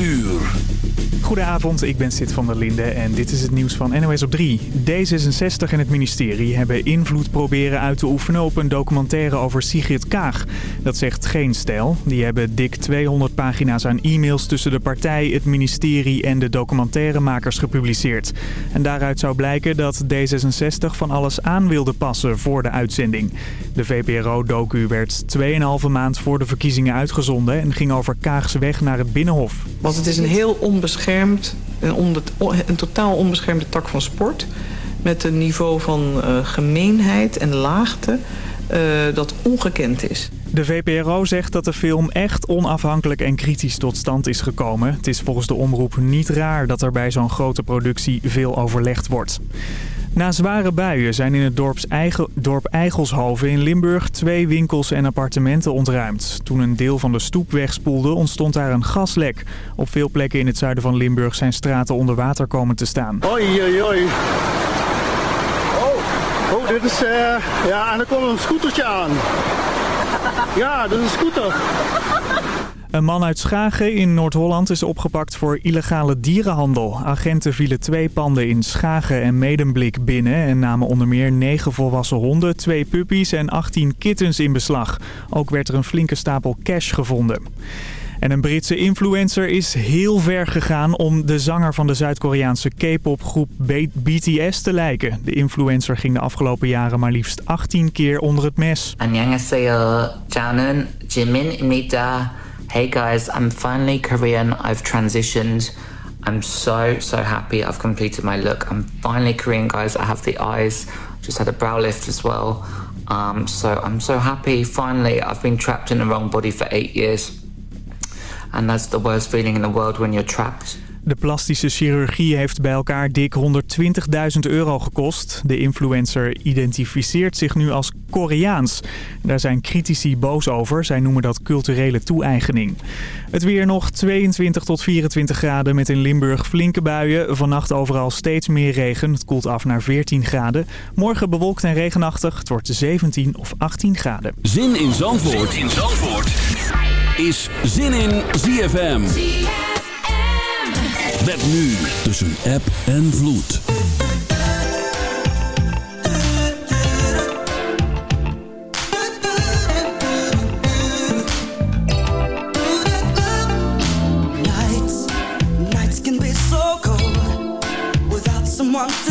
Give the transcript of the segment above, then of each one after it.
uur. Goedenavond, ik ben Sid van der Linde en dit is het nieuws van NOS op 3. D66 en het ministerie hebben invloed proberen uit te oefenen op een documentaire over Sigrid Kaag. Dat zegt geen stijl. Die hebben dik 200 pagina's aan e-mails tussen de partij, het ministerie en de documentairemakers gepubliceerd. En daaruit zou blijken dat D66 van alles aan wilde passen voor de uitzending. De VPRO-docu werd 2,5 maand voor de verkiezingen uitgezonden en ging over Kaags weg naar het Binnenhof. Want het is een heel onbeschermd, een, een totaal onbeschermde tak van sport. Met een niveau van uh, gemeenheid en laagte uh, dat ongekend is. De VPRO zegt dat de film echt onafhankelijk en kritisch tot stand is gekomen. Het is volgens de omroep niet raar dat er bij zo'n grote productie veel overlegd wordt. Na zware buien zijn in het dorps Eigel, dorp Eigelshoven in Limburg twee winkels en appartementen ontruimd. Toen een deel van de stoep wegspoelde ontstond daar een gaslek. Op veel plekken in het zuiden van Limburg zijn straten onder water komen te staan. Oei, oei, oei. Oh, oh dit is... Uh, ja, en er komt een scootertje aan. Ja, dat is een scooter. Een man uit Schagen in Noord-Holland is opgepakt voor illegale dierenhandel. Agenten vielen twee panden in Schagen en Medemblik binnen... en namen onder meer negen volwassen honden, twee puppies en 18 kittens in beslag. Ook werd er een flinke stapel cash gevonden. En een Britse influencer is heel ver gegaan om de zanger van de Zuid-Koreaanse K-popgroep BTS te lijken. De influencer ging de afgelopen jaren maar liefst 18 keer onder het mes. 안녕하세요. 저는 지민입니다. Hey guys, I'm finally Korean. I've transitioned. I'm so, so happy I've completed my look. I'm finally Korean, guys. I have the eyes. Just had a brow lift as well. Um, so I'm so happy. Finally, I've been trapped in the wrong body for eight years. And that's the worst feeling in the world when you're trapped. De plastische chirurgie heeft bij elkaar dik 120.000 euro gekost. De influencer identificeert zich nu als Koreaans. Daar zijn critici boos over. Zij noemen dat culturele toe-eigening. Het weer nog 22 tot 24 graden met in Limburg flinke buien. Vannacht overal steeds meer regen. Het koelt af naar 14 graden. Morgen bewolkt en regenachtig. Het wordt 17 of 18 graden. Zin in Zandvoort, zin in Zandvoort. is Zin in ZFM. Met nu tussen app en vloed. Nights, nights can be so cold without someone to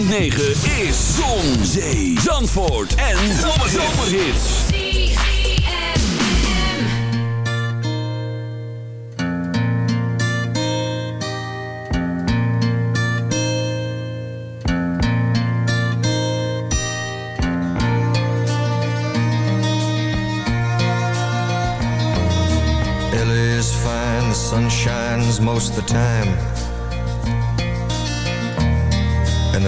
is Zon, Zee, Zandvoort en Zomerhits. LA is fine, the sun shines most the time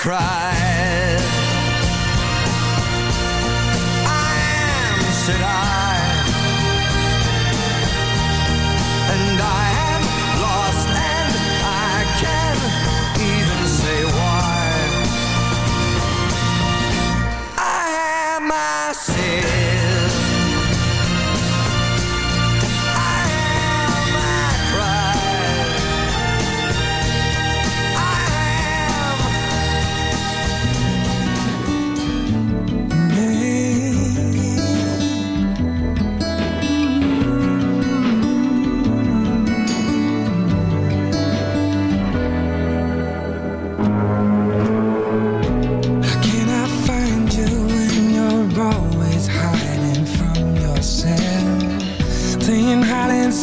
cry.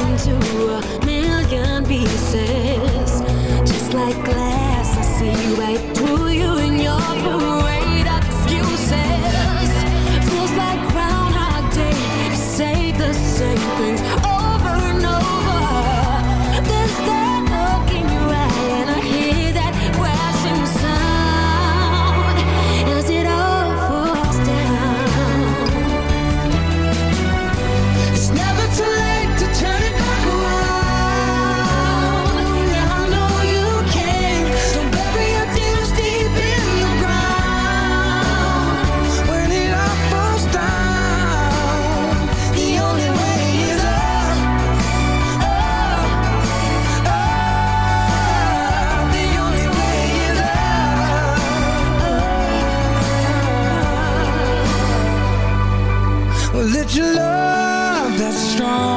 into a your love that's strong.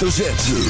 hoofdletter Z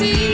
see.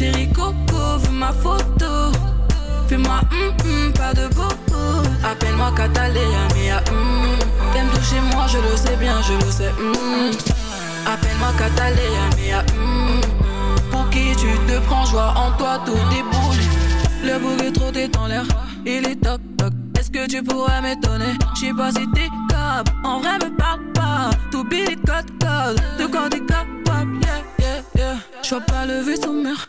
Chérie Coco, veux ma photo. Fais-moi hum hum, pas de bobo. Appelle-moi Catalina, mia hum. T'aimes toucher moi, je le sais bien, je le sais. Appelle-moi Catalina, mia hum. Pour qui tu te prends, joie en toi, tout déboule. Le bouc est trop t'es en l'air, il est toc toc. Est-ce que tu pourrais m'étonner? J'sais pas si t'es capable, en vrai me parle. Tout billet code code, de quoi t'es capable, yeah yeah yeah. J'vois pas le vaisseau mère,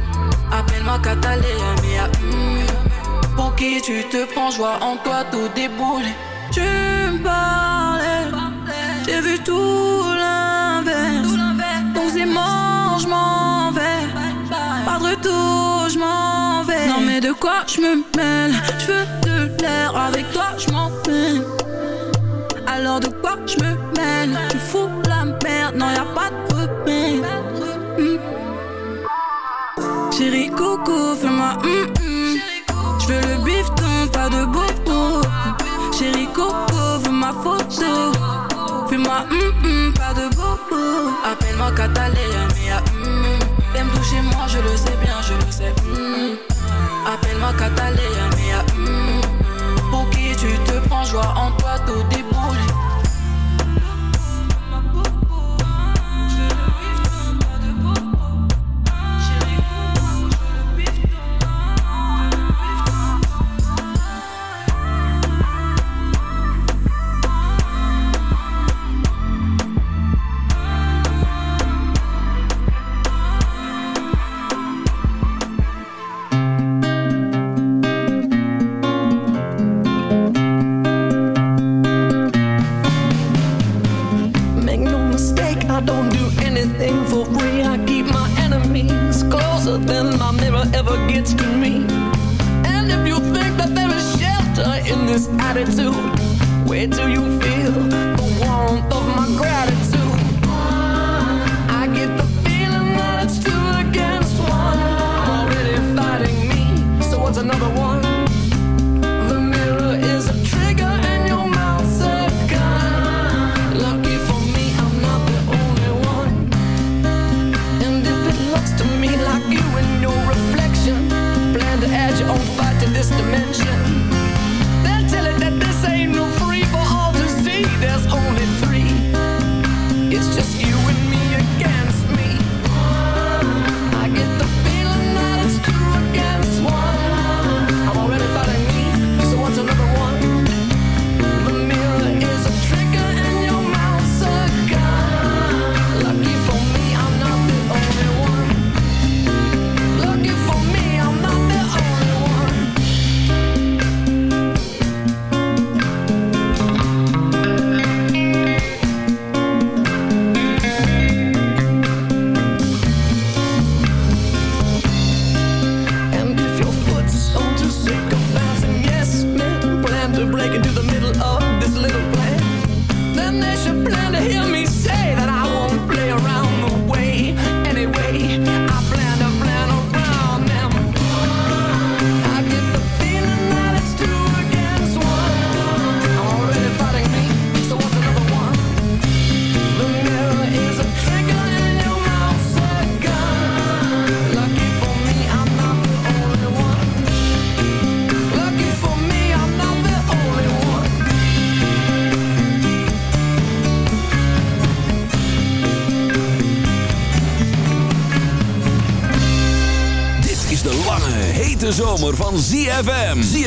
Appelle-moi Catalina, mea hum. Pour qui tu te prends, joie en toi, tout déboule. Tu me parlais, j'ai vu tout l'inverse. Donc c'est mort, je m'en vais. Pas de retour, je m'en vais. Non mais de quoi je me mêle Je veux de l'air, avec toi je m'en Appelle-moi Catalina, mea hum. T'aimes toucher moi, je le sais bien, je le sais. hum. Appelle-moi Catalina,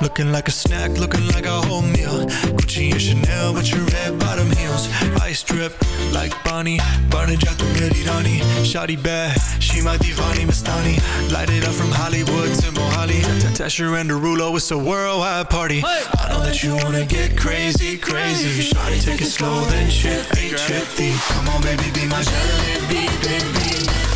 Looking like a snack, looking like a whole meal. Gucci and Chanel with your red bottom heels. Ice drip like Bonnie. Barnagata Merirani. Shawty bad, she my divani Mastani. Light it up from Hollywood to Mohali. Tesher and Derulo, it's a worldwide party. I know that you wanna get crazy, crazy. Shawty, take it slow, then chippy, chippy. Come on, baby, be my jalebi, baby.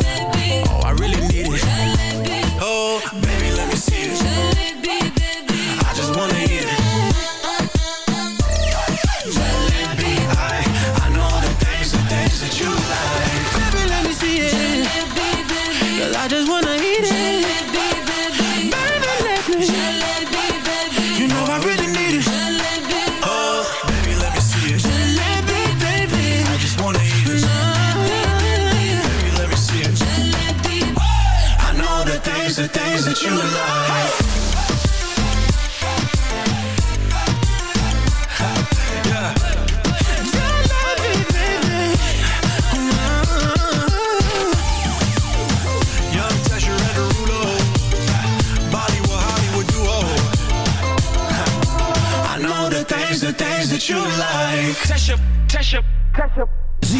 you would do all I know the things the things that you like. Yeah.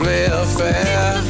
probably a fair